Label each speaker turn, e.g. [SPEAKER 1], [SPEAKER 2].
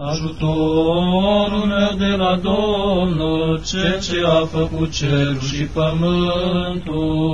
[SPEAKER 1] Ajutorul meu de la Domnul, cel ce a făcut cerul și pământul.